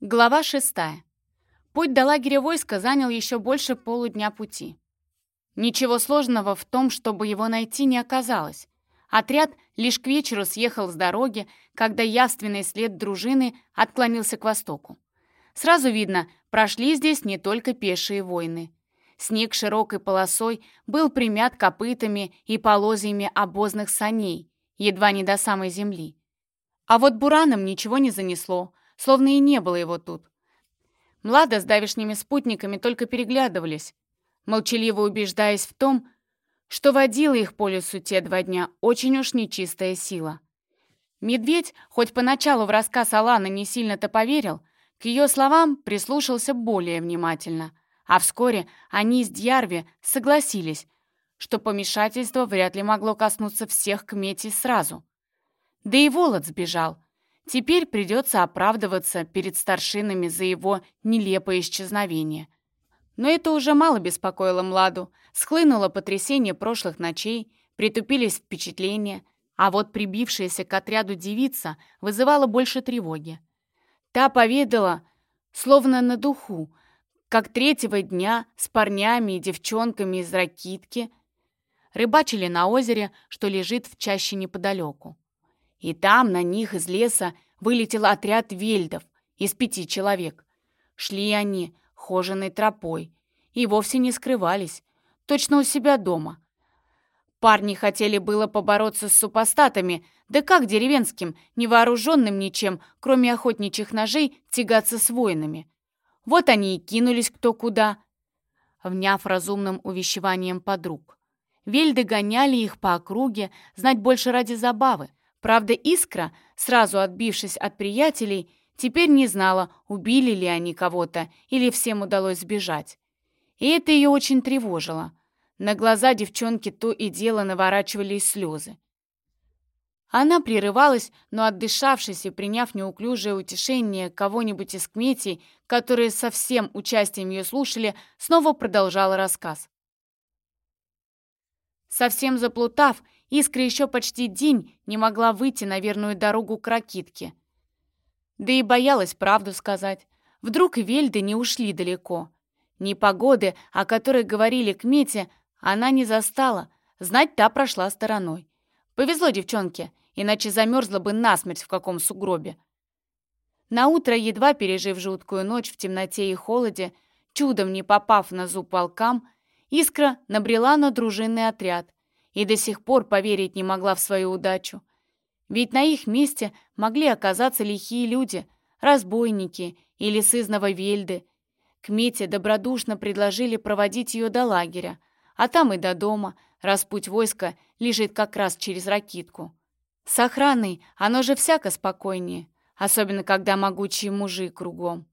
Глава шестая. Путь до лагеря войска занял еще больше полудня пути. Ничего сложного в том, чтобы его найти, не оказалось. Отряд лишь к вечеру съехал с дороги, когда явственный след дружины отклонился к востоку. Сразу видно, прошли здесь не только пешие войны. Снег широкой полосой был примят копытами и полозьями обозных саней, едва не до самой земли. А вот бураном ничего не занесло, словно и не было его тут. Млада с давишними спутниками только переглядывались, молчаливо убеждаясь в том, что водила их по лесу те два дня очень уж нечистая сила. Медведь, хоть поначалу в рассказ Алана не сильно-то поверил, к ее словам прислушался более внимательно, а вскоре они с Дьярви согласились, что помешательство вряд ли могло коснуться всех к Мете сразу. Да и Волод сбежал — Теперь придется оправдываться перед старшинами за его нелепое исчезновение. Но это уже мало беспокоило Младу. Схлынуло потрясение прошлых ночей, притупились впечатления, а вот прибившаяся к отряду девица вызывала больше тревоги. Та поведала, словно на духу, как третьего дня с парнями и девчонками из ракитки рыбачили на озере, что лежит в чаще неподалеку. И там на них из леса вылетел отряд вельдов из пяти человек. Шли они хоженой тропой и вовсе не скрывались, точно у себя дома. Парни хотели было побороться с супостатами, да как деревенским, невооруженным ничем, кроме охотничьих ножей, тягаться с воинами. Вот они и кинулись кто куда, вняв разумным увещеванием подруг. Вельды гоняли их по округе, знать больше ради забавы. Правда, Искра, сразу отбившись от приятелей, теперь не знала, убили ли они кого-то или всем удалось сбежать. И это ее очень тревожило. На глаза девчонки то и дело наворачивались слезы. Она прерывалась, но отдышавшись и приняв неуклюжее утешение кого-нибудь из кметей, которые со всем участием ее слушали, снова продолжала рассказ. Совсем заплутав, Искра еще почти день не могла выйти на верную дорогу к ракитке. Да и боялась правду сказать. Вдруг Вельды не ушли далеко. Непогоды, о которой говорили к Мете, она не застала. Знать та прошла стороной. Повезло девчонке, иначе замерзла бы насмерть в каком сугробе. Наутро, едва пережив жуткую ночь в темноте и холоде, чудом не попав на зуб волкам, Искра набрела на дружинный отряд, и до сих пор поверить не могла в свою удачу. Ведь на их месте могли оказаться лихие люди, разбойники или сызного вельды. К Мете добродушно предложили проводить ее до лагеря, а там и до дома, раз путь войска лежит как раз через ракитку. С охраной оно же всяко спокойнее, особенно когда могучие мужи кругом.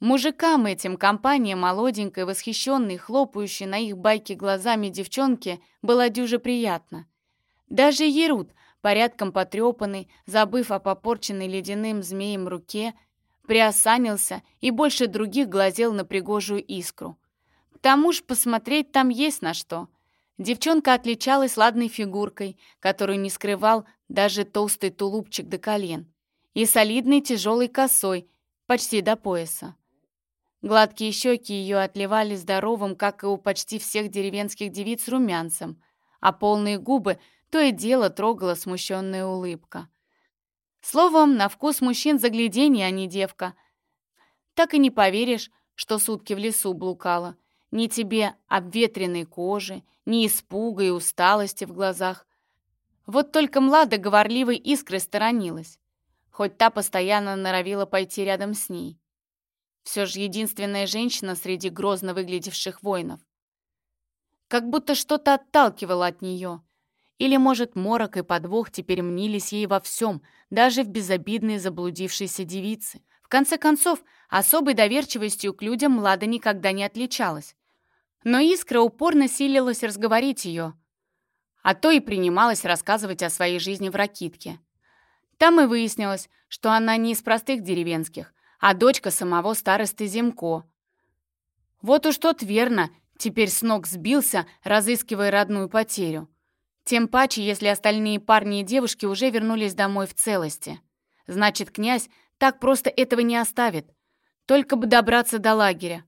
Мужикам этим компания молоденькой, восхищенной, хлопающей на их байке глазами девчонки была дюже приятна. Даже Ерут, порядком потрепанный, забыв о попорченной ледяным змеем руке, приосанился и больше других глазел на пригожую искру. К тому ж посмотреть там есть на что. Девчонка отличалась ладной фигуркой, которую не скрывал даже толстый тулупчик до колен, и солидной тяжелой косой, почти до пояса. Гладкие щеки ее отливали здоровым, как и у почти всех деревенских девиц, румянцем, а полные губы то и дело трогала смущенная улыбка. Словом, на вкус мужчин загляденье, а не девка. Так и не поверишь, что сутки в лесу блукала. Ни тебе обветренной кожи, ни испуга и усталости в глазах. Вот только Млада говорливой искрой сторонилась, хоть та постоянно норовила пойти рядом с ней. Все же единственная женщина среди грозно выглядевших воинов. Как будто что-то отталкивало от нее. Или, может, морок и подвох теперь мнились ей во всем, даже в безобидной заблудившейся девице. В конце концов, особой доверчивостью к людям Млада никогда не отличалась. Но Искра упорно силилась разговорить ее, а то и принималась рассказывать о своей жизни в Ракитке. Там и выяснилось, что она не из простых деревенских, а дочка самого старосты Земко. Вот уж тот верно, теперь с ног сбился, разыскивая родную потерю. Тем паче, если остальные парни и девушки уже вернулись домой в целости. Значит, князь так просто этого не оставит. Только бы добраться до лагеря.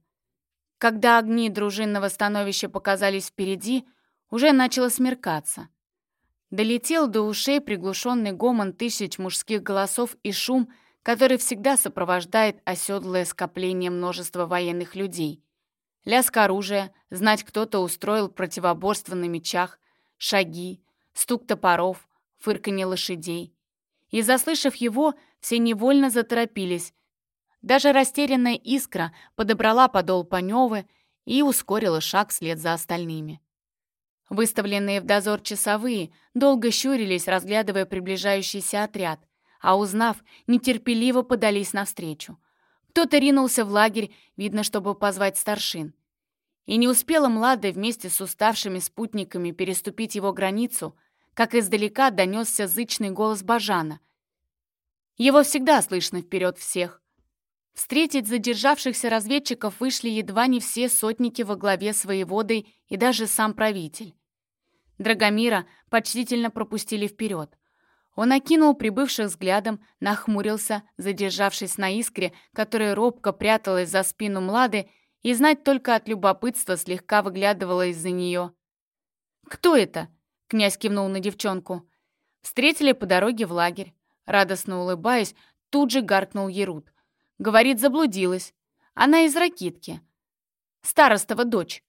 Когда огни дружинного становища показались впереди, уже начало смеркаться. Долетел до ушей приглушенный гомон тысяч мужских голосов и шум, который всегда сопровождает оседлое скопление множества военных людей. Лязг оружия, знать кто-то устроил противоборство на мечах, шаги, стук топоров, фырканье лошадей. И, заслышав его, все невольно заторопились. Даже растерянная искра подобрала подол Паневы и ускорила шаг вслед за остальными. Выставленные в дозор часовые долго щурились, разглядывая приближающийся отряд, а узнав, нетерпеливо подались навстречу. Кто-то ринулся в лагерь, видно, чтобы позвать старшин. И не успела Млада вместе с уставшими спутниками переступить его границу, как издалека донесся зычный голос Бажана. Его всегда слышно вперед всех. Встретить задержавшихся разведчиков вышли едва не все сотники во главе с воеводой и даже сам правитель. Драгомира почтительно пропустили вперед. Он окинул прибывших взглядом, нахмурился, задержавшись на искре, которая робко пряталась за спину Млады, и знать только от любопытства слегка выглядывала из-за нее. «Кто это?» — князь кивнул на девчонку. Встретили по дороге в лагерь. Радостно улыбаясь, тут же гаркнул Ерут. Говорит, заблудилась. Она из ракитки. Старостова дочь.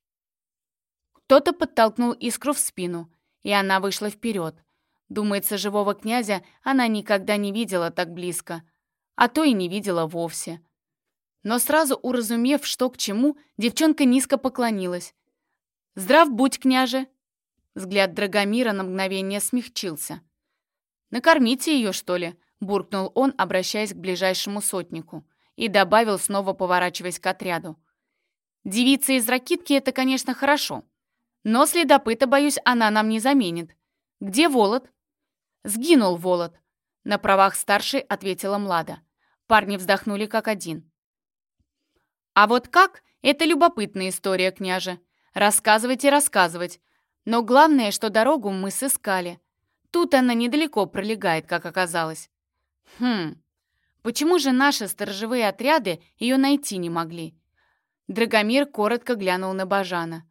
Кто-то подтолкнул искру в спину, и она вышла вперед. Думается, живого князя она никогда не видела так близко, а то и не видела вовсе. Но сразу уразумев, что к чему, девчонка низко поклонилась. «Здрав будь, княже!» Взгляд Драгомира на мгновение смягчился. «Накормите ее, что ли?» — буркнул он, обращаясь к ближайшему сотнику, и добавил, снова поворачиваясь к отряду. «Девица из ракитки — это, конечно, хорошо, но следопыта, боюсь, она нам не заменит. Где Волод?» «Сгинул Волод», — на правах старшей ответила Млада. Парни вздохнули как один. «А вот как? Это любопытная история, княже. Рассказывайте, рассказывать. Но главное, что дорогу мы сыскали. Тут она недалеко пролегает, как оказалось. Хм, почему же наши сторожевые отряды ее найти не могли?» Драгомир коротко глянул на Бажана.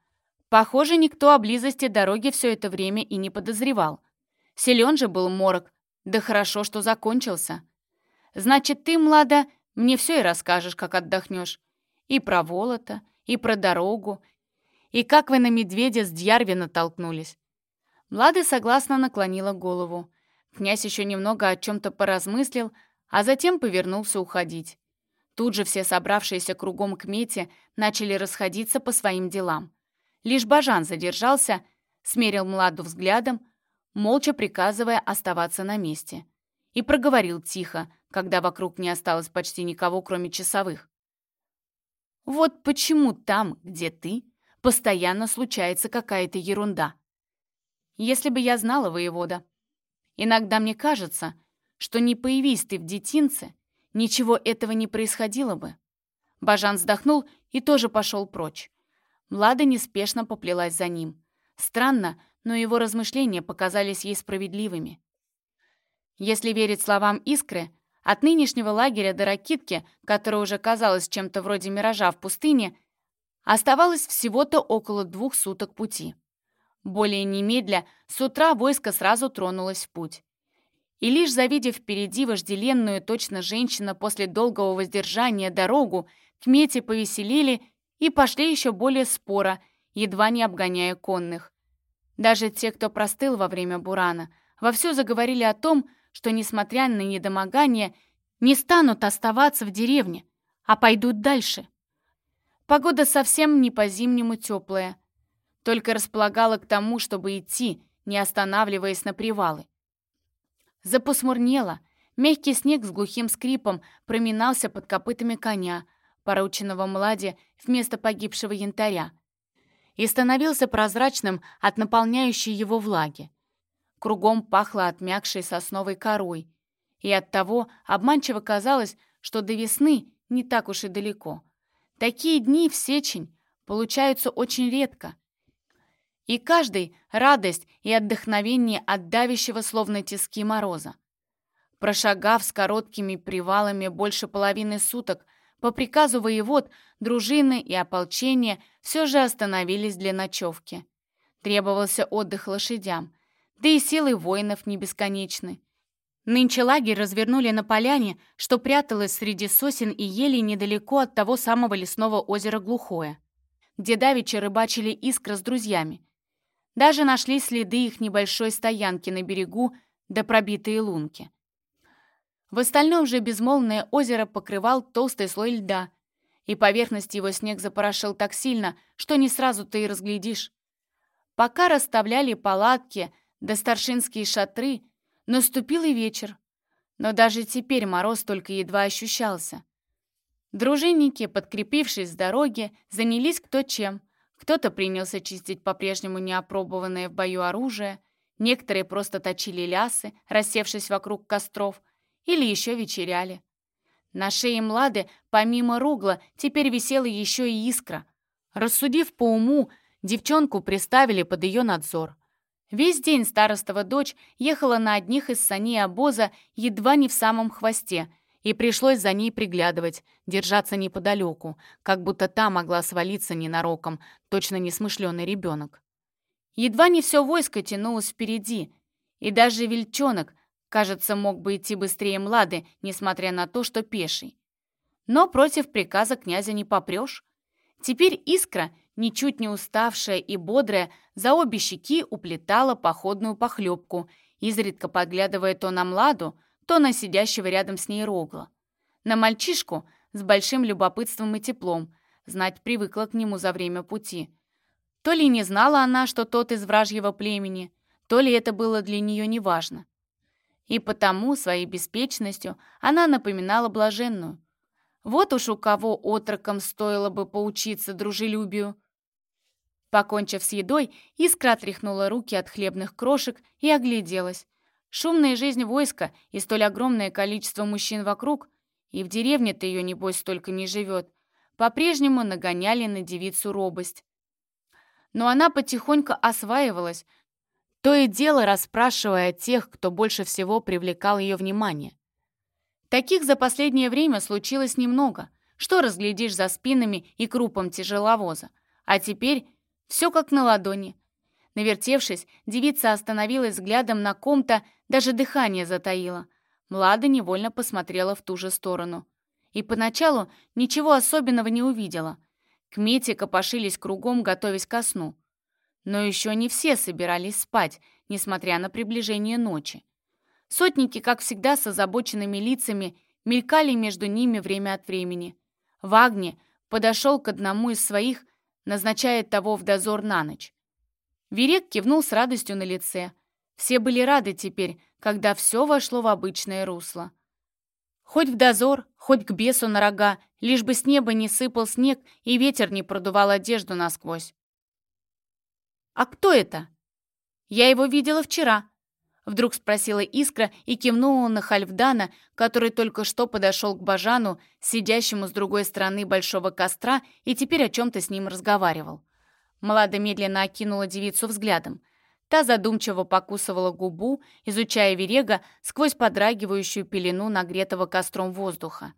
Похоже, никто о близости дороги все это время и не подозревал. Силен же был морок, да хорошо, что закончился. Значит, ты, Млада, мне все и расскажешь, как отдохнешь. И про Волота, и про дорогу, и как вы на медведя с Дьярви натолкнулись. Млада согласно наклонила голову. Князь еще немного о чем-то поразмыслил, а затем повернулся уходить. Тут же все собравшиеся кругом к мете начали расходиться по своим делам. Лишь Бажан задержался, смерил Младу взглядом, молча приказывая оставаться на месте. И проговорил тихо, когда вокруг не осталось почти никого, кроме часовых. «Вот почему там, где ты, постоянно случается какая-то ерунда. Если бы я знала воевода, иногда мне кажется, что не появись ты в детинце, ничего этого не происходило бы». Бажан вздохнул и тоже пошел прочь. Млада неспешно поплелась за ним. Странно, но его размышления показались ей справедливыми. Если верить словам Искры, от нынешнего лагеря до Ракитки, которая уже казалась чем-то вроде миража в пустыне, оставалось всего-то около двух суток пути. Более немедля, с утра войско сразу тронулось в путь. И лишь завидев впереди вожделенную, точно женщина после долгого воздержания, дорогу, к мете повеселили и пошли еще более спора, едва не обгоняя конных. Даже те, кто простыл во время бурана, вовсю заговорили о том, что, несмотря на недомогание, не станут оставаться в деревне, а пойдут дальше. Погода совсем не по-зимнему теплая, только располагала к тому, чтобы идти, не останавливаясь на привалы. Запусмурнело, мягкий снег с глухим скрипом проминался под копытами коня, порученного Младе вместо погибшего янтаря, и становился прозрачным от наполняющей его влаги. Кругом пахло отмякшей сосновой корой, и оттого обманчиво казалось, что до весны не так уж и далеко. Такие дни в сечень получаются очень редко. И каждый — радость и отдохновение от давящего словно тиски мороза. Прошагав с короткими привалами больше половины суток, по приказу воевод дружины и ополчения все же остановились для ночевки. Требовался отдых лошадям, да и силы воинов не бесконечны. Нынче лагерь развернули на поляне, что пряталось среди сосен и елей недалеко от того самого лесного озера Глухое, где давеча рыбачили искра с друзьями. Даже нашли следы их небольшой стоянки на берегу да пробитые лунки. В остальном же безмолвное озеро покрывал толстый слой льда, и поверхность его снег запорошил так сильно, что не сразу ты и разглядишь. Пока расставляли палатки да старшинские шатры, наступил и вечер. Но даже теперь мороз только едва ощущался. Дружинники, подкрепившись с дороги, занялись кто чем. Кто-то принялся чистить по-прежнему неопробованное в бою оружие, некоторые просто точили лясы, рассевшись вокруг костров, или еще вечеряли. На шее Млады, помимо ругла, теперь висела еще и искра. Рассудив по уму, девчонку приставили под ее надзор. Весь день старостова дочь ехала на одних из саней обоза едва не в самом хвосте, и пришлось за ней приглядывать, держаться неподалеку, как будто та могла свалиться ненароком, точно несмышленый ребенок. Едва не все войско тянулось впереди, и даже вельчонок, кажется, мог бы идти быстрее Млады, несмотря на то, что пеший. Но против приказа князя не попрешь. Теперь Искра ничуть не уставшая и бодрая, за обе щеки уплетала походную похлебку, изредка поглядывая то на Младу, то на сидящего рядом с ней Рогла. На мальчишку с большим любопытством и теплом, знать привыкла к нему за время пути. То ли не знала она, что тот из вражьего племени, то ли это было для нее неважно. И потому своей беспечностью она напоминала блаженную. Вот уж у кого отроком стоило бы поучиться дружелюбию. Покончив с едой, Искра отряхнула руки от хлебных крошек и огляделась. Шумная жизнь войска и столь огромное количество мужчин вокруг, и в деревне-то ее, небось, столько не живет, по-прежнему нагоняли на девицу робость. Но она потихоньку осваивалась, то и дело расспрашивая тех, кто больше всего привлекал ее внимание. Таких за последнее время случилось немного. Что разглядишь за спинами и крупом тяжеловоза? А теперь все как на ладони. Навертевшись, девица остановилась взглядом на ком-то, даже дыхание затаила. Млада невольно посмотрела в ту же сторону. И поначалу ничего особенного не увидела. Кмети копошились кругом, готовясь ко сну. Но еще не все собирались спать, несмотря на приближение ночи. Сотники, как всегда, с озабоченными лицами, мелькали между ними время от времени. Вагни подошел к одному из своих назначает того в дозор на ночь. Верек кивнул с радостью на лице. Все были рады теперь, когда все вошло в обычное русло. Хоть в дозор, хоть к бесу на рога, лишь бы с неба не сыпал снег и ветер не продувал одежду насквозь. «А кто это?» «Я его видела вчера», Вдруг спросила Искра и кивнула на Хальфдана, который только что подошел к Бажану, сидящему с другой стороны большого костра, и теперь о чем-то с ним разговаривал. Млада медленно окинула девицу взглядом. Та задумчиво покусывала губу, изучая Верега сквозь подрагивающую пелену нагретого костром воздуха.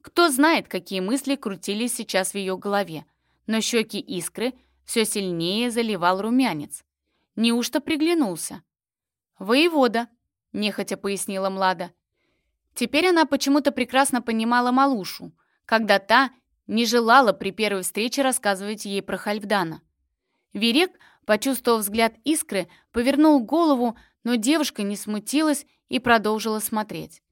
Кто знает, какие мысли крутились сейчас в ее голове, но щеки Искры все сильнее заливал румянец. Неужто приглянулся? «Воевода», — нехотя пояснила Млада. Теперь она почему-то прекрасно понимала малушу, когда та не желала при первой встрече рассказывать ей про Хальфдана. Верек, почувствовав взгляд искры, повернул голову, но девушка не смутилась и продолжила смотреть.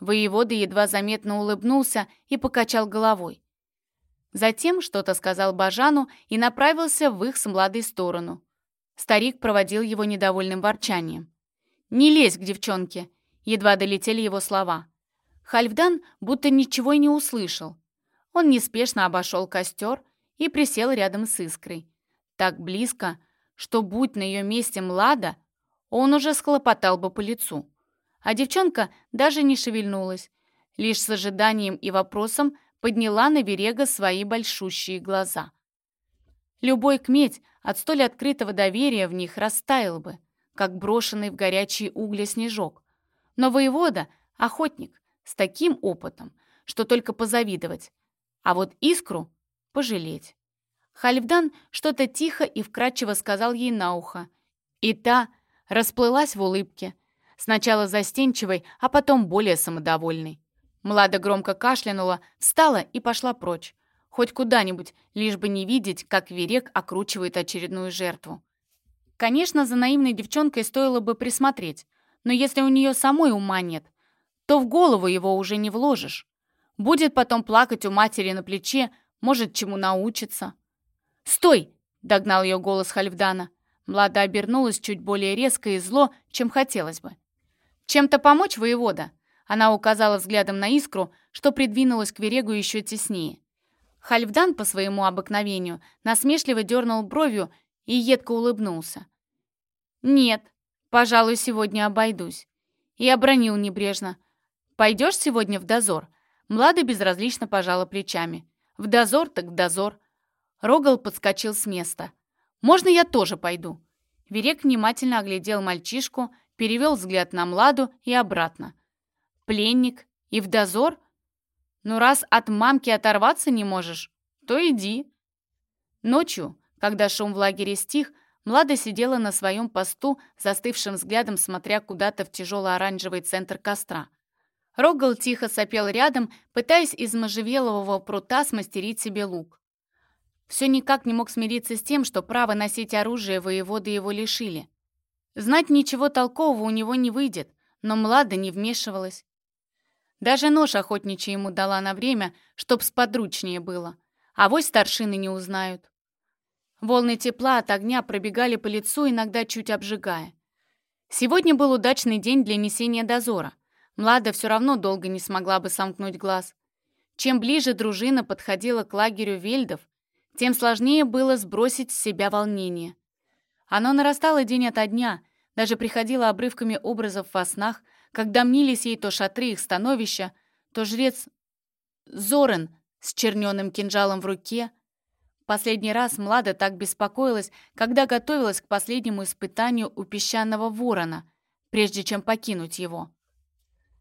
Воевода едва заметно улыбнулся и покачал головой. Затем что-то сказал Бажану и направился в их с Младой сторону. Старик проводил его недовольным ворчанием. «Не лезь к девчонке!» Едва долетели его слова. Хальфдан будто ничего и не услышал. Он неспешно обошел костер и присел рядом с искрой. Так близко, что, будь на ее месте Млада, он уже схлопотал бы по лицу. А девчонка даже не шевельнулась, лишь с ожиданием и вопросом подняла на берега свои большущие глаза. Любой кметь от столь открытого доверия в них растаял бы как брошенный в горячие угли снежок. Но воевода — охотник, с таким опытом, что только позавидовать. а вот искру пожалеть. Хальфдан что-то тихо и вкрадчиво сказал ей на ухо, и та расплылась в улыбке, сначала застенчивой, а потом более самодовольной. Млада громко кашлянула, встала и пошла прочь. Хоть куда-нибудь, лишь бы не видеть, как Верек окручивает очередную жертву. Конечно, за наивной девчонкой стоило бы присмотреть, но если у нее самой ума нет, то в голову его уже не вложишь. Будет потом плакать у матери на плече, может, чему научиться. «Стой!» — догнал ее голос Хальфдана. Млада обернулась чуть более резко и зло, чем хотелось бы. «Чем-то помочь, воевода?» Она указала взглядом на искру, что придвинулась к Верегу еще теснее. Хальфдан по своему обыкновению насмешливо дернул бровью и едко улыбнулся. «Нет, пожалуй, сегодня обойдусь». И обронил небрежно. «Пойдешь сегодня в дозор?» Млада безразлично пожала плечами. «В дозор так в дозор». Рогал подскочил с места. «Можно я тоже пойду?» Верек внимательно оглядел мальчишку, перевел взгляд на Младу и обратно. «Пленник? И в дозор? Ну, раз от мамки оторваться не можешь, то иди». Ночью, когда шум в лагере стих, Млада сидела на своем посту, застывшим взглядом смотря куда-то в тяжело-оранжевый центр костра. Рогал тихо сопел рядом, пытаясь из можжевелового прута смастерить себе лук. Все никак не мог смириться с тем, что право носить оружие воеводы его лишили. Знать ничего толкового у него не выйдет, но Млада не вмешивалась. Даже нож охотничий ему дала на время, чтоб сподручнее было. А вось старшины не узнают. Волны тепла от огня пробегали по лицу, иногда чуть обжигая. Сегодня был удачный день для несения дозора. Млада все равно долго не смогла бы сомкнуть глаз. Чем ближе дружина подходила к лагерю вельдов, тем сложнее было сбросить с себя волнение. Оно нарастало день ото дня, даже приходило обрывками образов во снах, когда мнились ей то шатры их становища, то жрец Зорен с черненным кинжалом в руке — Последний раз Млада так беспокоилась, когда готовилась к последнему испытанию у песчаного ворона, прежде чем покинуть его.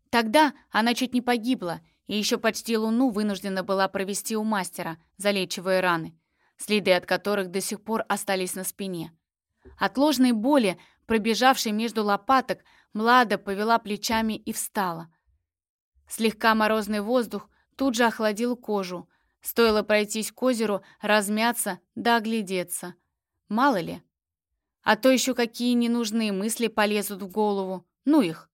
Тогда она чуть не погибла, и еще почти луну вынуждена была провести у мастера, залечивая раны, следы от которых до сих пор остались на спине. От ложной боли, пробежавшей между лопаток, Млада повела плечами и встала. Слегка морозный воздух тут же охладил кожу, Стоило пройтись к озеру, размяться да оглядеться. Мало ли. А то еще какие ненужные мысли полезут в голову. Ну их.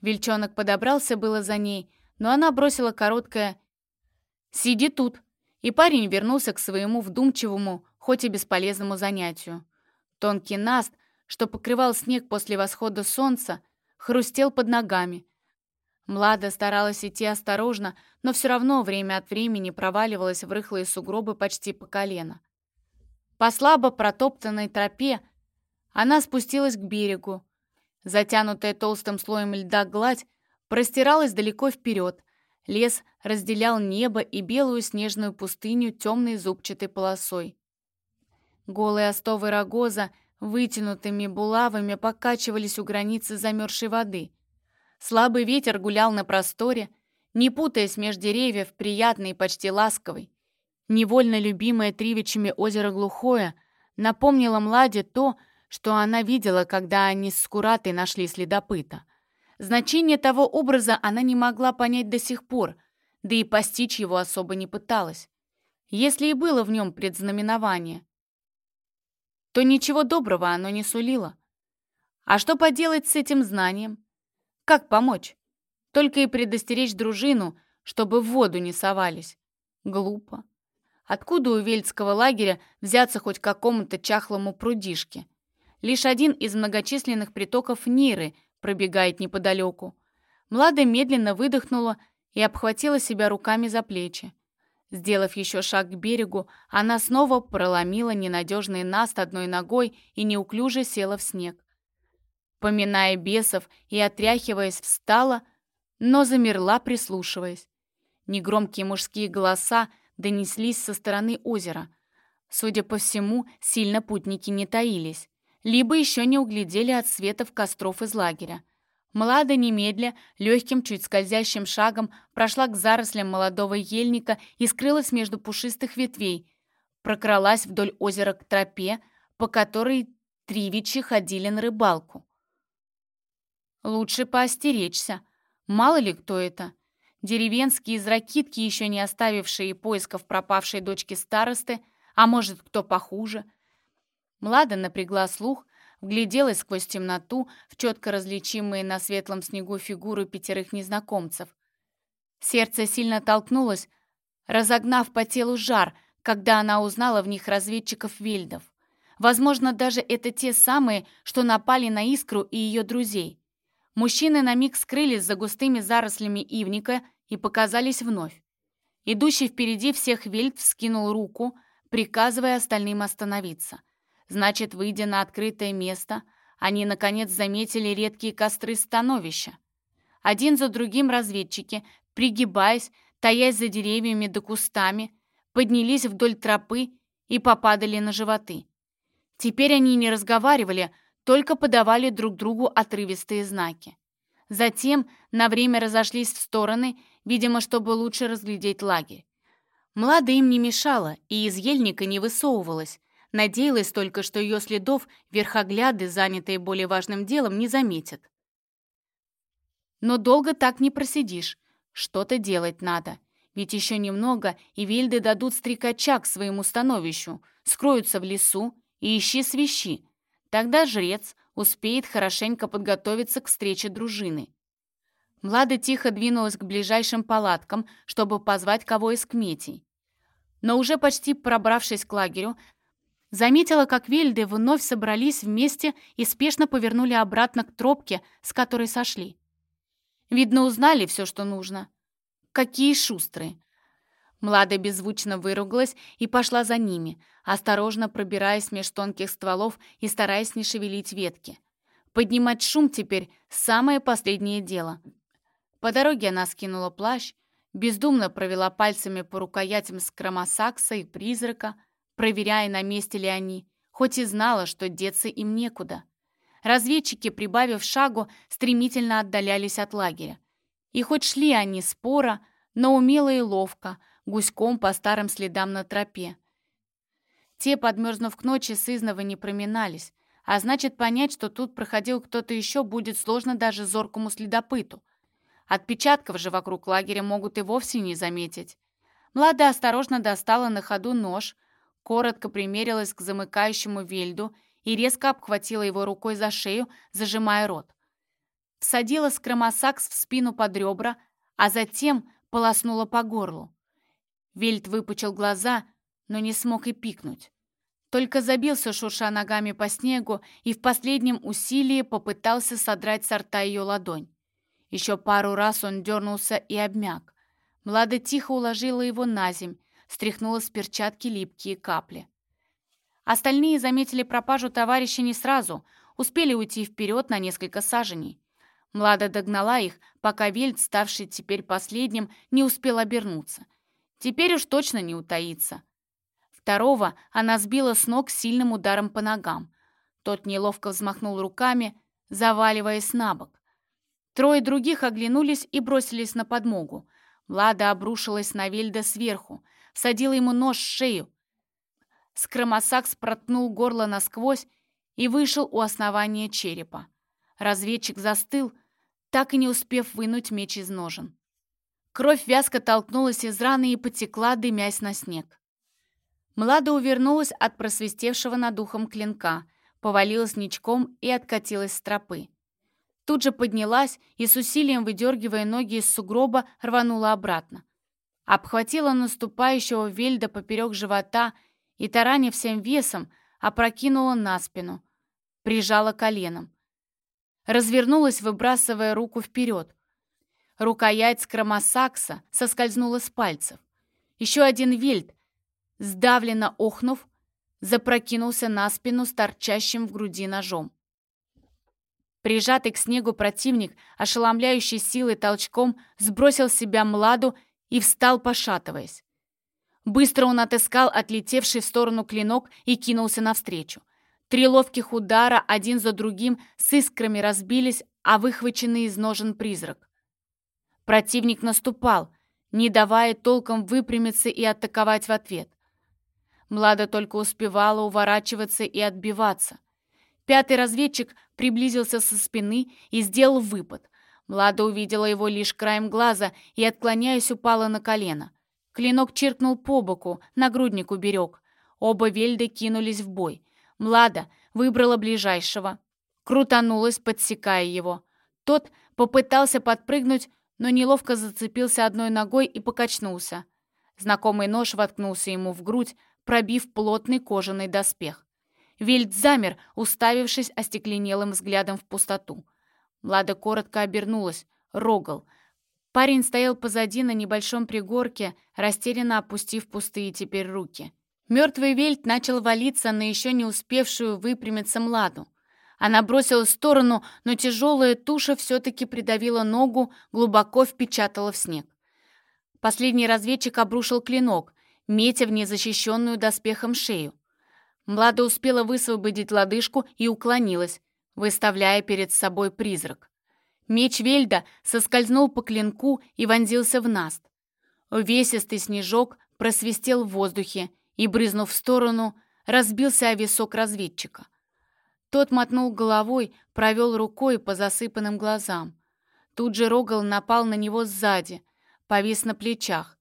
Вельчонок подобрался было за ней, но она бросила короткое «Сиди тут», и парень вернулся к своему вдумчивому, хоть и бесполезному занятию. Тонкий наст, что покрывал снег после восхода солнца, хрустел под ногами, Млада старалась идти осторожно, но все равно время от времени проваливалась в рыхлые сугробы почти по колено. По слабо протоптанной тропе она спустилась к берегу. Затянутая толстым слоем льда гладь простиралась далеко вперед. Лес разделял небо и белую снежную пустыню темной зубчатой полосой. Голые остовы рогоза вытянутыми булавами покачивались у границы замерзшей воды — Слабый ветер гулял на просторе, не путаясь меж деревьев, приятный и почти ласковый. Невольно любимое Тривичами озеро Глухое напомнило Младе то, что она видела, когда они с Скуратой нашли следопыта. Значение того образа она не могла понять до сих пор, да и постичь его особо не пыталась. Если и было в нем предзнаменование, то ничего доброго оно не сулило. А что поделать с этим знанием? Как помочь? Только и предостеречь дружину, чтобы в воду не совались. Глупо. Откуда у вельдского лагеря взяться хоть какому-то чахлому прудишке? Лишь один из многочисленных притоков Ниры пробегает неподалеку. Млада медленно выдохнула и обхватила себя руками за плечи. Сделав еще шаг к берегу, она снова проломила ненадежный наст одной ногой и неуклюже села в снег поминая бесов и отряхиваясь, встала, но замерла, прислушиваясь. Негромкие мужские голоса донеслись со стороны озера. Судя по всему, сильно путники не таились, либо еще не углядели от светов костров из лагеря. Млада немедля, легким, чуть скользящим шагом прошла к зарослям молодого ельника и скрылась между пушистых ветвей, прокралась вдоль озера к тропе, по которой тривичи ходили на рыбалку. Лучше поостеречься. Мало ли кто это. Деревенские из Ракитки, еще не оставившие поисков пропавшей дочки старосты, а может, кто похуже. Млада напрягла слух, вгляделась сквозь темноту в четко различимые на светлом снегу фигуры пятерых незнакомцев. Сердце сильно толкнулось, разогнав по телу жар, когда она узнала в них разведчиков Вильдов. Возможно, даже это те самые, что напали на Искру и ее друзей. Мужчины на миг скрылись за густыми зарослями ивника и показались вновь. Идущий впереди всех Вильд вскинул руку, приказывая остальным остановиться. Значит, выйдя на открытое место, они, наконец, заметили редкие костры становища. Один за другим разведчики, пригибаясь, таясь за деревьями да кустами, поднялись вдоль тропы и попадали на животы. Теперь они не разговаривали, только подавали друг другу отрывистые знаки. Затем на время разошлись в стороны, видимо, чтобы лучше разглядеть лагерь. Млада им не мешала и из ельника не высовывалась, Надеялась только, что ее следов верхогляды, занятые более важным делом, не заметят. Но долго так не просидишь. Что-то делать надо. Ведь еще немного, и вельды дадут стрекача к своему становищу, скроются в лесу и ищи свищи. Тогда жрец успеет хорошенько подготовиться к встрече дружины. Млада тихо двинулась к ближайшим палаткам, чтобы позвать кого из кметей. Но уже почти пробравшись к лагерю, Заметила, как вельды вновь собрались вместе и спешно повернули обратно к тропке, с которой сошли. Видно, узнали все, что нужно. Какие шустрые! Млада беззвучно выругалась и пошла за ними, осторожно пробираясь меж тонких стволов и стараясь не шевелить ветки. Поднимать шум теперь — самое последнее дело. По дороге она скинула плащ, бездумно провела пальцами по рукоятям скромосакса и призрака — проверяя, на месте ли они, хоть и знала, что деться им некуда. Разведчики, прибавив шагу, стремительно отдалялись от лагеря. И хоть шли они споро, но умело и ловко, гуськом по старым следам на тропе. Те, подмерзнув к ночи, сызново не проминались, а значит, понять, что тут проходил кто-то еще, будет сложно даже зоркому следопыту. Отпечатков же вокруг лагеря могут и вовсе не заметить. Млада осторожно достала на ходу нож — коротко примерилась к замыкающему вельду и резко обхватила его рукой за шею, зажимая рот. Всадила скромосакс в спину под ребра, а затем полоснула по горлу. Вельд выпучил глаза, но не смог и пикнуть. Только забился, шурша ногами по снегу, и в последнем усилии попытался содрать с рта ее ладонь. Еще пару раз он дернулся и обмяк. Млада тихо уложила его на земь, стряхнула с перчатки липкие капли. Остальные заметили пропажу товарища не сразу, успели уйти вперед на несколько саженей. Млада догнала их, пока Вельд, ставший теперь последним, не успел обернуться. Теперь уж точно не утаится. Второго она сбила с ног сильным ударом по ногам. Тот неловко взмахнул руками, заваливаясь на бок. Трое других оглянулись и бросились на подмогу. Влада обрушилась на Вельда сверху всадила ему нож в шею. Скромосакс проткнул горло насквозь и вышел у основания черепа. Разведчик застыл, так и не успев вынуть меч из ножен. Кровь вязко толкнулась из раны и потекла, дымясь на снег. Млада увернулась от просвистевшего над ухом клинка, повалилась ничком и откатилась с тропы. Тут же поднялась и с усилием, выдергивая ноги из сугроба, рванула обратно обхватила наступающего Вельда поперек живота и, тараня всем весом, опрокинула на спину, прижала коленом. Развернулась, выбрасывая руку вперед. Рукоять скромосакса соскользнула с пальцев. Еще один Вельд, сдавленно охнув, запрокинулся на спину с торчащим в груди ножом. Прижатый к снегу противник, ошеломляющий силой толчком, сбросил с себя Младу и встал, пошатываясь. Быстро он отыскал отлетевший в сторону клинок и кинулся навстречу. Три ловких удара один за другим с искрами разбились а выхваченный из ножен призрак. Противник наступал, не давая толком выпрямиться и атаковать в ответ. Млада только успевала уворачиваться и отбиваться. Пятый разведчик приблизился со спины и сделал выпад. Млада увидела его лишь краем глаза и, отклоняясь, упала на колено. Клинок чиркнул по боку, нагрудник уберег. Оба вельды кинулись в бой. Млада выбрала ближайшего. Крутанулась, подсекая его. Тот попытался подпрыгнуть, но неловко зацепился одной ногой и покачнулся. Знакомый нож воткнулся ему в грудь, пробив плотный кожаный доспех. Вильд замер, уставившись остекленелым взглядом в пустоту. Млада коротко обернулась. Рогал. Парень стоял позади на небольшом пригорке, растерянно опустив пустые теперь руки. Мертвый Вельт начал валиться на еще не успевшую выпрямиться Младу. Она бросилась в сторону, но тяжелая туша все-таки придавила ногу, глубоко впечатала в снег. Последний разведчик обрушил клинок, метя в незащищенную доспехом шею. Млада успела высвободить лодыжку и уклонилась, выставляя перед собой призрак. Меч Вельда соскользнул по клинку и вонзился в наст. Увесистый снежок просвистел в воздухе и, брызнув в сторону, разбился о висок разведчика. Тот мотнул головой, провел рукой по засыпанным глазам. Тут же Рогал напал на него сзади, повис на плечах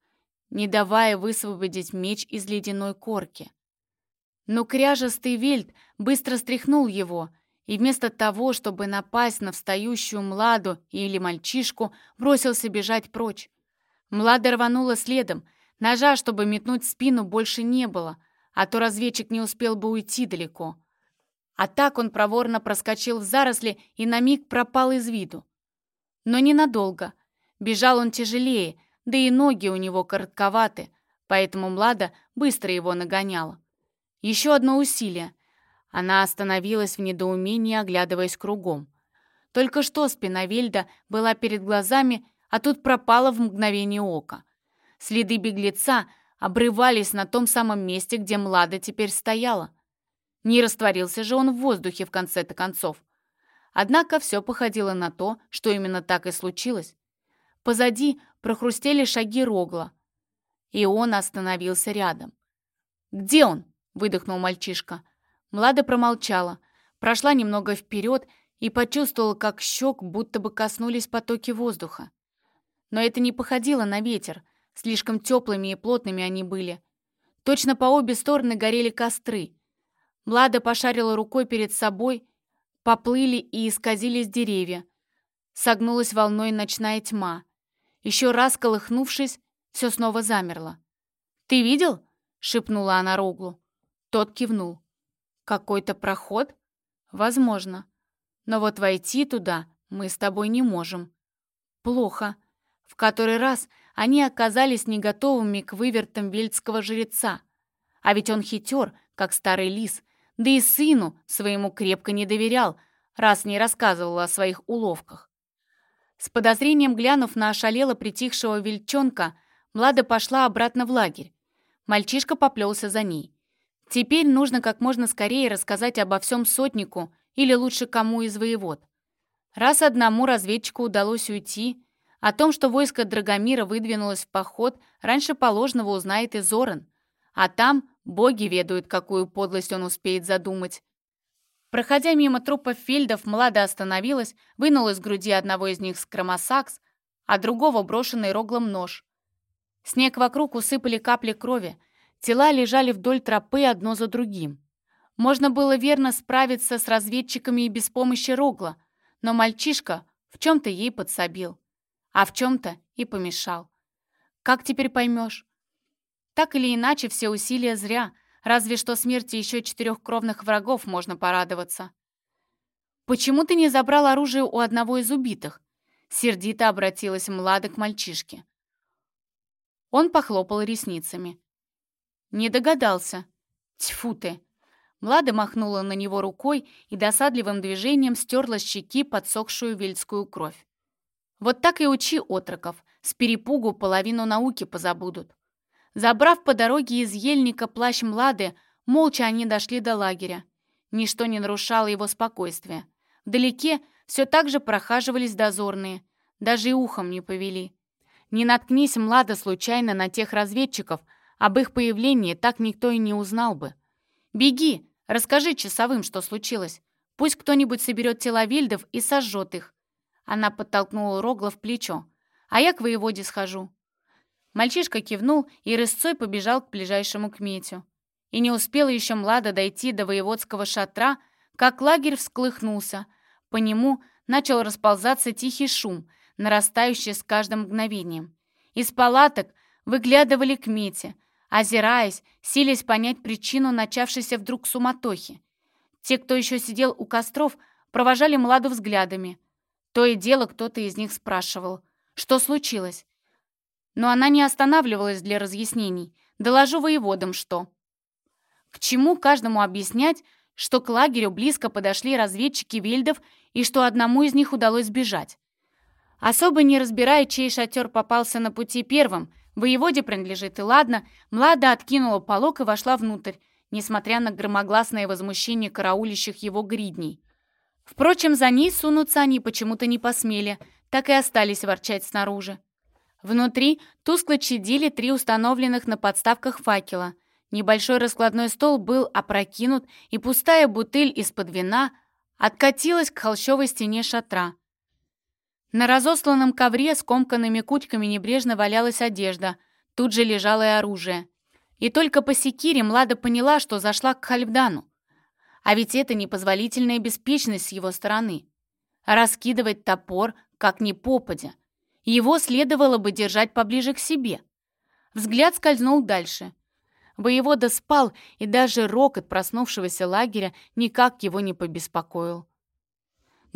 не давая высвободить меч из ледяной корки. Но кряжестый вельт быстро стряхнул его, и вместо того, чтобы напасть на встающую Младу или мальчишку, бросился бежать прочь. Млада рванула следом, ножа, чтобы метнуть спину, больше не было, а то разведчик не успел бы уйти далеко. А так он проворно проскочил в заросли и на миг пропал из виду. Но ненадолго. Бежал он тяжелее, да и ноги у него коротковаты, поэтому Млада быстро его нагоняла. Еще одно усилие. Она остановилась в недоумении, оглядываясь кругом. Только что спина Вельда была перед глазами, а тут пропала в мгновение ока. Следы беглеца обрывались на том самом месте, где Млада теперь стояла. Не растворился же он в воздухе в конце-то концов. Однако все походило на то, что именно так и случилось. Позади прохрустели шаги Рогла, и он остановился рядом. «Где он?» — выдохнул мальчишка. Млада промолчала, прошла немного вперед и почувствовала, как щек будто бы коснулись потоки воздуха. Но это не походило на ветер, слишком теплыми и плотными они были. Точно по обе стороны горели костры. Млада пошарила рукой перед собой, поплыли и исказились деревья. Согнулась волной ночная тьма. Еще раз колыхнувшись, все снова замерло. «Ты видел?» — шепнула она Роглу. Тот кивнул. «Какой-то проход?» «Возможно. Но вот войти туда мы с тобой не можем». «Плохо». В который раз они оказались не готовыми к вывертам вельдского жреца. А ведь он хитер, как старый лис, да и сыну своему крепко не доверял, раз не рассказывал о своих уловках. С подозрением глянув на ошалело притихшего вельчонка, Млада пошла обратно в лагерь. Мальчишка поплелся за ней. Теперь нужно как можно скорее рассказать обо всем сотнику или лучше кому из воевод. Раз одному разведчику удалось уйти, о том, что войско Драгомира выдвинулось в поход, раньше положенного узнает и Зоран. А там боги ведают, какую подлость он успеет задумать. Проходя мимо трупов фельдов, Млада остановилась, вынула из груди одного из них скромосакс, а другого брошенный роглом нож. Снег вокруг усыпали капли крови, тела лежали вдоль тропы одно за другим. Можно было верно справиться с разведчиками и без помощи рогла, но мальчишка в чем-то ей подсобил, а в чем-то и помешал. Как теперь поймешь? Так или иначе, все усилия зря — Разве что смерти еще четырех кровных врагов можно порадоваться. «Почему ты не забрал оружие у одного из убитых?» Сердито обратилась Млада к мальчишке. Он похлопал ресницами. «Не догадался. Тьфу ты!» Млада махнула на него рукой и досадливым движением стерла с щеки подсохшую вельскую кровь. «Вот так и учи отроков. С перепугу половину науки позабудут». Забрав по дороге из ельника плащ Млады, молча они дошли до лагеря. Ничто не нарушало его спокойствия. Вдалеке все так же прохаживались дозорные, даже и ухом не повели. Не наткнись, Млада, случайно на тех разведчиков, об их появлении так никто и не узнал бы. «Беги, расскажи часовым, что случилось. Пусть кто-нибудь соберет тела Вильдов и сожжет их». Она подтолкнула Рогла в плечо. «А я к воеводе схожу». Мальчишка кивнул и рысцой побежал к ближайшему кметю. И не успела еще Млада дойти до воеводского шатра, как лагерь всколыхнулся. По нему начал расползаться тихий шум, нарастающий с каждым мгновением. Из палаток выглядывали кмети, озираясь, силясь понять причину начавшейся вдруг суматохи. Те, кто еще сидел у костров, провожали Младу взглядами. То и дело кто-то из них спрашивал, что случилось. Но она не останавливалась для разъяснений. Доложу воеводам, что. К чему каждому объяснять, что к лагерю близко подошли разведчики Вильдов и что одному из них удалось сбежать? Особо не разбирая, чей шатер попался на пути первым, воеводе принадлежит и ладно, Млада откинула полок и вошла внутрь, несмотря на громогласное возмущение караулищих его гридней. Впрочем, за ней сунуться они почему-то не посмели, так и остались ворчать снаружи. Внутри тускло чадили три установленных на подставках факела. Небольшой раскладной стол был опрокинут, и пустая бутыль из-под вина откатилась к холщовой стене шатра. На разосланном ковре с комканными кучками небрежно валялась одежда, тут же лежало и оружие. И только по секире Млада поняла, что зашла к Хальфдану. А ведь это непозволительная беспечность с его стороны. Раскидывать топор, как ни попадя. Его следовало бы держать поближе к себе. Взгляд скользнул дальше. Воевода спал, и даже рокот проснувшегося лагеря никак его не побеспокоил.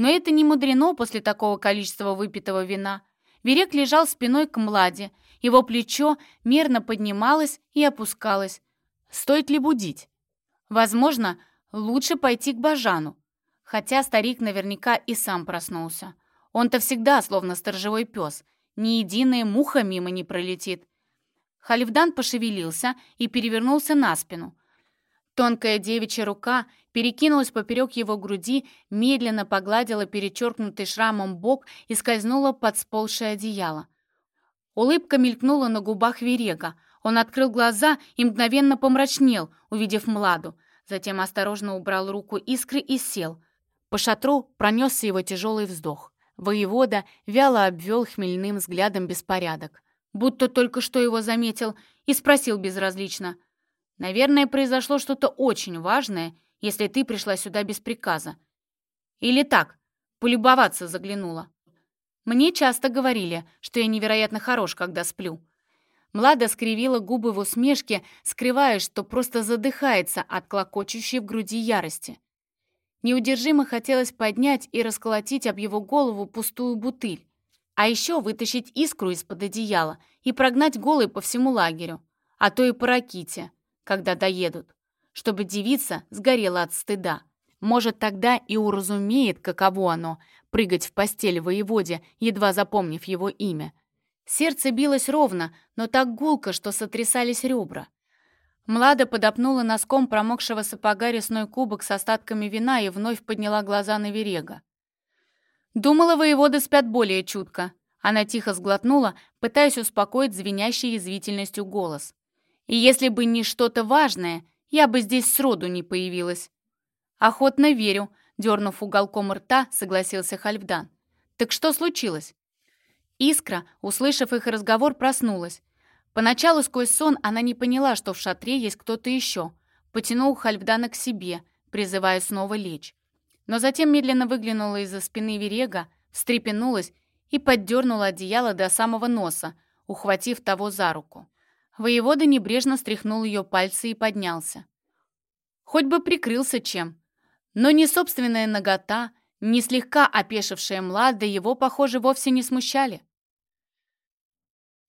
Но это не мудрено после такого количества выпитого вина. Верек лежал спиной к Младе, его плечо мерно поднималось и опускалось. Стоит ли будить? Возможно, лучше пойти к Бажану. Хотя старик наверняка и сам проснулся. Он-то всегда словно сторожевой пес. Ни единая муха мимо не пролетит. Халифдан пошевелился и перевернулся на спину. Тонкая девичья рука перекинулась поперек его груди, медленно погладила перечеркнутый шрамом бок и скользнула под сползшее одеяло. Улыбка мелькнула на губах Верега. Он открыл глаза и мгновенно помрачнел, увидев Младу. Затем осторожно убрал руку искры и сел. По шатру пронесся его тяжелый вздох. Воевода вяло обвел хмельным взглядом беспорядок. Будто только что его заметил и спросил безразлично. «Наверное, произошло что-то очень важное, если ты пришла сюда без приказа. Или так, полюбоваться заглянула. Мне часто говорили, что я невероятно хорош, когда сплю. Млада скривила губы в усмешке, скрывая, что просто задыхается от клокочущей в груди ярости. Неудержимо хотелось поднять и расколотить об его голову пустую бутыль, а еще вытащить искру из-под одеяла и прогнать голой по всему лагерю, а то и по раките, когда доедут чтобы девица сгорела от стыда. Может, тогда и уразумеет, каково оно — прыгать в постель воеводе, едва запомнив его имя. Сердце билось ровно, но так гулко, что сотрясались ребра. Млада подопнула носком промокшего сапога ресной кубок с остатками вина и вновь подняла глаза на Верега. Думала, воеводы спят более чутко. Она тихо сглотнула, пытаясь успокоить звенящий язвительностью голос. И если бы не что-то важное, я бы здесь сроду не появилась». «Охотно верю», — дернув уголком рта, согласился Хальфдан. «Так что случилось?» Искра, услышав их разговор, проснулась. Поначалу сквозь сон она не поняла, что в шатре есть кто-то еще. Потянул Хальфдана к себе, призывая снова лечь. Но затем медленно выглянула из-за спины Верега, встрепенулась и поддернула одеяло до самого носа, ухватив того за руку. Воевода небрежно стряхнул ее пальцы и поднялся. Хоть бы прикрылся чем. Но ни собственная нагота, ни слегка опешившая Млада его, похоже, вовсе не смущали.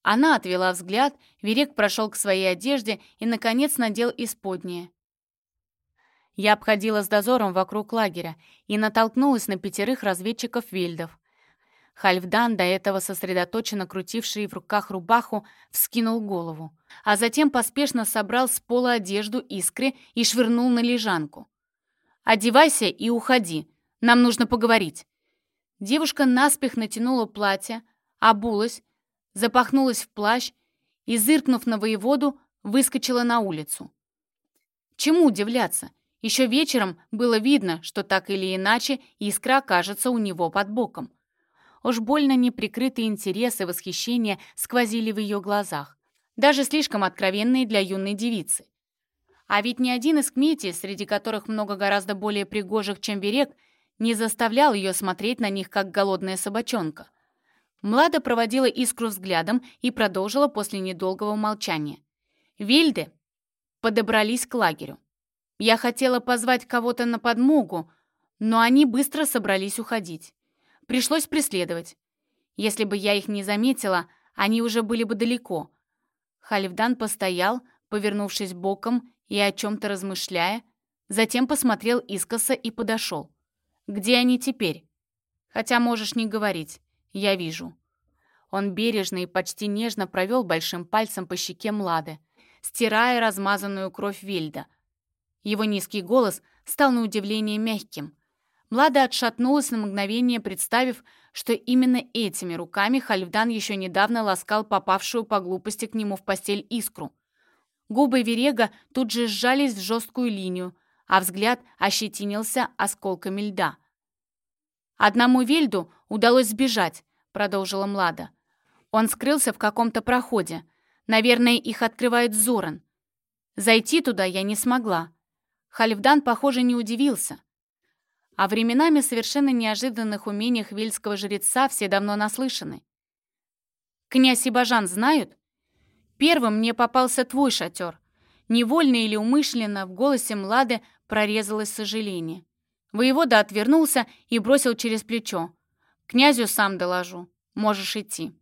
Она отвела взгляд, Верек прошел к своей одежде и, наконец, надел исподнее. Я обходила с дозором вокруг лагеря и натолкнулась на пятерых разведчиков Вильдов. Хальфдан, до этого сосредоточенно крутивший в руках рубаху, вскинул голову, а затем поспешно собрал с пола одежду искры и швырнул на лежанку. «Одевайся и уходи, нам нужно поговорить». Девушка наспех натянула платье, обулась, запахнулась в плащ и, зыркнув на воеводу, выскочила на улицу. Чему удивляться? Еще вечером было видно, что так или иначе искра окажется у него под боком. Уж больно неприкрытые интересы и восхищение сквозили в ее глазах, даже слишком откровенные для юной девицы. А ведь ни один из кметей, среди которых много гораздо более пригожих, чем Берег, не заставлял ее смотреть на них, как голодная собачонка. Млада проводила искру взглядом и продолжила после недолгого молчания. Вильды подобрались к лагерю. Я хотела позвать кого-то на подмогу, но они быстро собрались уходить. Пришлось преследовать. Если бы я их не заметила, они уже были бы далеко. Халифдан постоял, повернувшись боком и о чем-то размышляя, затем посмотрел искоса и подошел. «Где они теперь?» «Хотя можешь не говорить, я вижу». Он бережно и почти нежно провел большим пальцем по щеке Млады, стирая размазанную кровь Вильда. Его низкий голос стал на удивление мягким. Млада отшатнулась на мгновение, представив, что именно этими руками Хальфдан еще недавно ласкал попавшую по глупости к нему в постель искру. Губы Верега тут же сжались в жесткую линию, а взгляд ощетинился осколками льда. «Одному Вельду удалось сбежать», — продолжила Млада. «Он скрылся в каком-то проходе. Наверное, их открывает Зоран. Зайти туда я не смогла. Хальфдан, похоже, не удивился. О временами совершенно неожиданных умениях вельского жреца все давно наслышаны. «Князь и Бажан знают?» «Первым мне попался твой шатер». Невольно или умышленно в голосе Млады прорезалось сожаление. Воевода отвернулся и бросил через плечо. «Князю сам доложу. Можешь идти».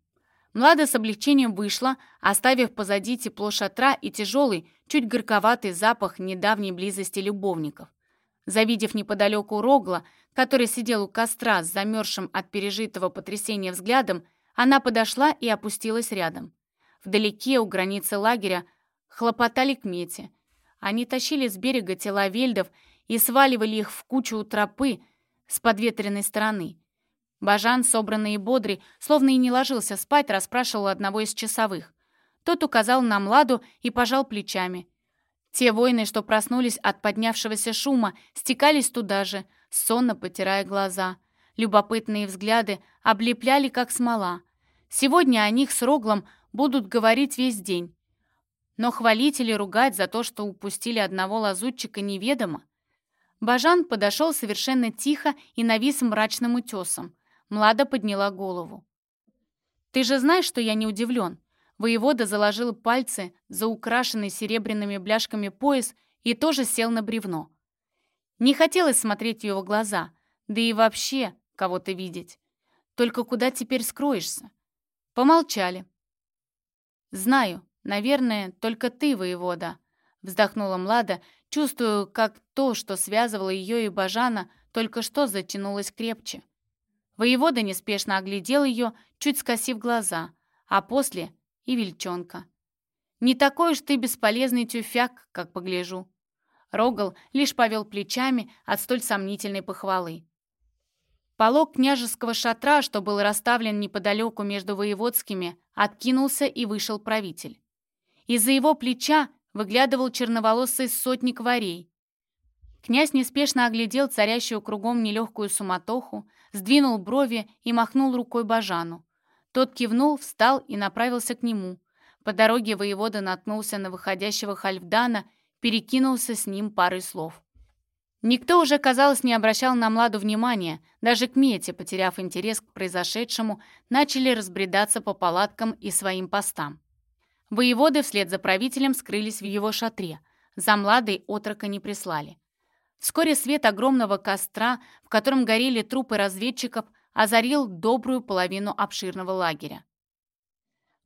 Млада с облегчением вышла, оставив позади тепло шатра и тяжелый, чуть горьковатый запах недавней близости любовников. Завидев неподалеку Рогла, который сидел у костра с замерзшим от пережитого потрясения взглядом, она подошла и опустилась рядом. Вдалеке, у границы лагеря, хлопотали кмети. Они тащили с берега тела вельдов и сваливали их в кучу у тропы с подветренной стороны. Бажан, собранный и бодрый, словно и не ложился спать, расспрашивал одного из часовых. Тот указал на Младу и пожал плечами. Те воины, что проснулись от поднявшегося шума, стекались туда же, сонно потирая глаза. Любопытные взгляды облепляли, как смола. Сегодня о них с Роглом будут говорить весь день. Но хвалить или ругать за то, что упустили одного лазутчика, неведомо. Бажан подошел совершенно тихо и навис мрачным утесом. Млада подняла голову. «Ты же знаешь, что я не удивлен?» Воевода заложил пальцы за украшенный серебряными бляшками пояс и тоже сел на бревно. Не хотелось смотреть в его глаза, да и вообще кого-то видеть. Только куда теперь скроешься? Помолчали. «Знаю, наверное, только ты, воевода», — вздохнула Млада, чувствуя, как то, что связывало ее и Бажана, только что затянулось крепче. Воевода неспешно оглядел ее, чуть скосив глаза, а после и вельчонка. «Не такой уж ты бесполезный тюфяк, как погляжу». Рогал лишь повел плечами от столь сомнительной похвалы. Полог княжеского шатра, что был расставлен неподалеку между воеводскими, откинулся и вышел правитель. Из-за его плеча выглядывал черноволосый сотник варей. Князь неспешно оглядел царящую кругом нелегкую суматоху, сдвинул брови и махнул рукой Бажану. Тот кивнул, встал и направился к нему. По дороге воевода наткнулся на выходящего Хальфдана, перекинулся с ним парой слов. Никто уже, казалось, не обращал на Младу внимания, даже к Мете, потеряв интерес к произошедшему, начали разбредаться по палаткам и своим постам. Воеводы вслед за правителем скрылись в его шатре. За Младой отрока не прислали. Вскоре свет огромного костра, в котором горели трупы разведчиков, озарил добрую половину обширного лагеря.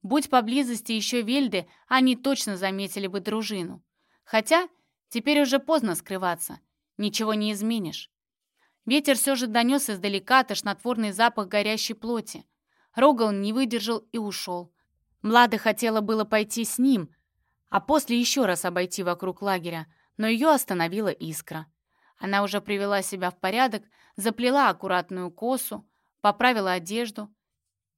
Будь поблизости еще вельды, они точно заметили бы дружину. Хотя теперь уже поздно скрываться, ничего не изменишь. Ветер все же донес издалека тошнотворный запах горящей плоти. Рогал не выдержал и ушел. Млада хотела было пойти с ним, а после еще раз обойти вокруг лагеря, но ее остановила искра. Она уже привела себя в порядок, заплела аккуратную косу, поправила одежду.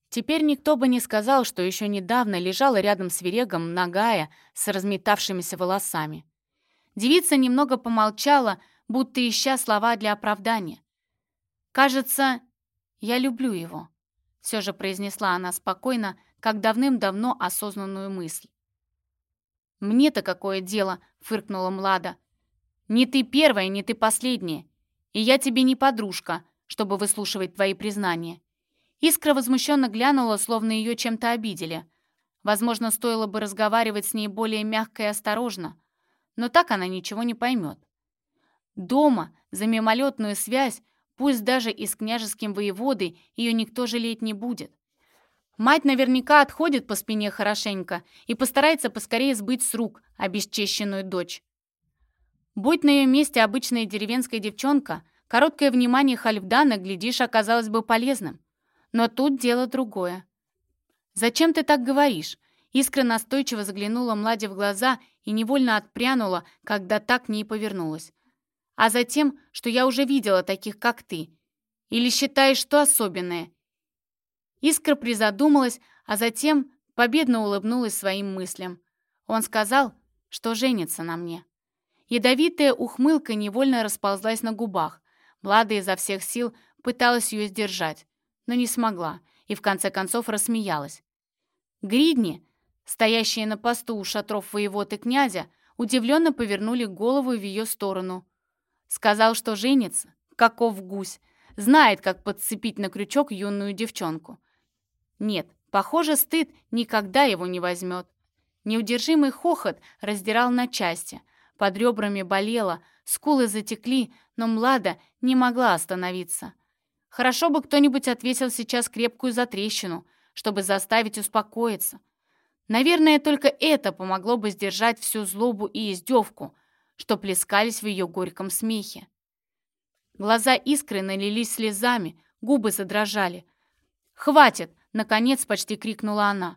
Теперь никто бы не сказал, что еще недавно лежала рядом с Верегом нагая с разметавшимися волосами. Девица немного помолчала, будто ища слова для оправдания. «Кажется, я люблю его», — все же произнесла она спокойно, как давным-давно осознанную мысль. «Мне-то какое дело?» — фыркнула Млада. «Не ты первая, не ты последняя. И я тебе не подружка, чтобы выслушивать твои признания». Искра возмущенно глянула, словно ее чем-то обидели. Возможно, стоило бы разговаривать с ней более мягко и осторожно, но так она ничего не поймет. Дома за мимолетную связь, пусть даже и с княжеским воеводой, ее никто жалеть не будет. Мать наверняка отходит по спине хорошенько и постарается поскорее сбыть с рук обесчещенную дочь. Будь на ее месте обычная деревенская девчонка, короткое внимание Хальфдана, глядишь, оказалось бы полезным. Но тут дело другое. «Зачем ты так говоришь?» Искра настойчиво заглянула Младе в глаза и невольно отпрянула, когда так к ней повернулась. «А затем, что я уже видела таких, как ты. Или считаешь, что особенное?» Искра призадумалась, а затем победно улыбнулась своим мыслям. Он сказал, что женится на мне. Ядовитая ухмылка невольно расползлась на губах. Влада изо всех сил пыталась ее сдержать, но не смогла и в конце концов рассмеялась. Гридни, стоящие на посту у шатров воевод и князя, удивленно повернули голову в ее сторону. Сказал, что женится, каков гусь, знает, как подцепить на крючок юную девчонку. Нет, похоже, стыд никогда его не возьмет. Неудержимый хохот раздирал на части. Под ребрами болело, скулы затекли, но Млада не могла остановиться. Хорошо бы кто-нибудь ответил сейчас крепкую затрещину, чтобы заставить успокоиться. Наверное, только это помогло бы сдержать всю злобу и издевку, что плескались в ее горьком смехе. Глаза искры налились слезами, губы задрожали. «Хватит!» Наконец почти крикнула она.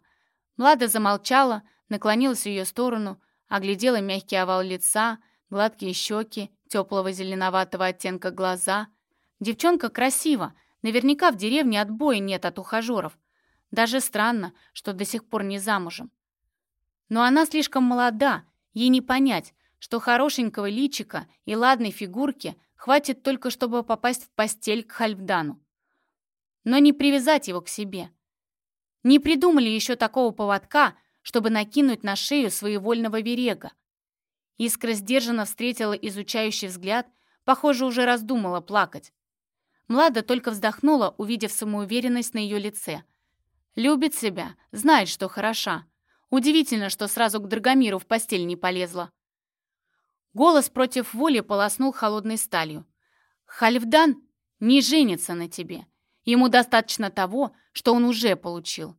Млада замолчала, наклонилась в ее сторону, оглядела мягкий овал лица, гладкие щеки, теплого зеленоватого оттенка глаза. Девчонка красива, наверняка в деревне отбоя нет от ухажеров. Даже странно, что до сих пор не замужем. Но она слишком молода, ей не понять, что хорошенького личика и ладной фигурки хватит только, чтобы попасть в постель к Хальфдану. Но не привязать его к себе. Не придумали еще такого поводка, чтобы накинуть на шею своевольного верега. Искра сдержанно встретила изучающий взгляд, похоже, уже раздумала плакать. Млада только вздохнула, увидев самоуверенность на ее лице. Любит себя, знает, что хороша. Удивительно, что сразу к Драгомиру в постель не полезла. Голос против воли полоснул холодной сталью. «Хальфдан не женится на тебе. Ему достаточно того, что он уже получил.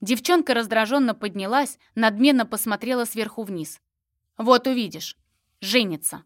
Девчонка раздраженно поднялась, надменно посмотрела сверху вниз. «Вот увидишь. Женится».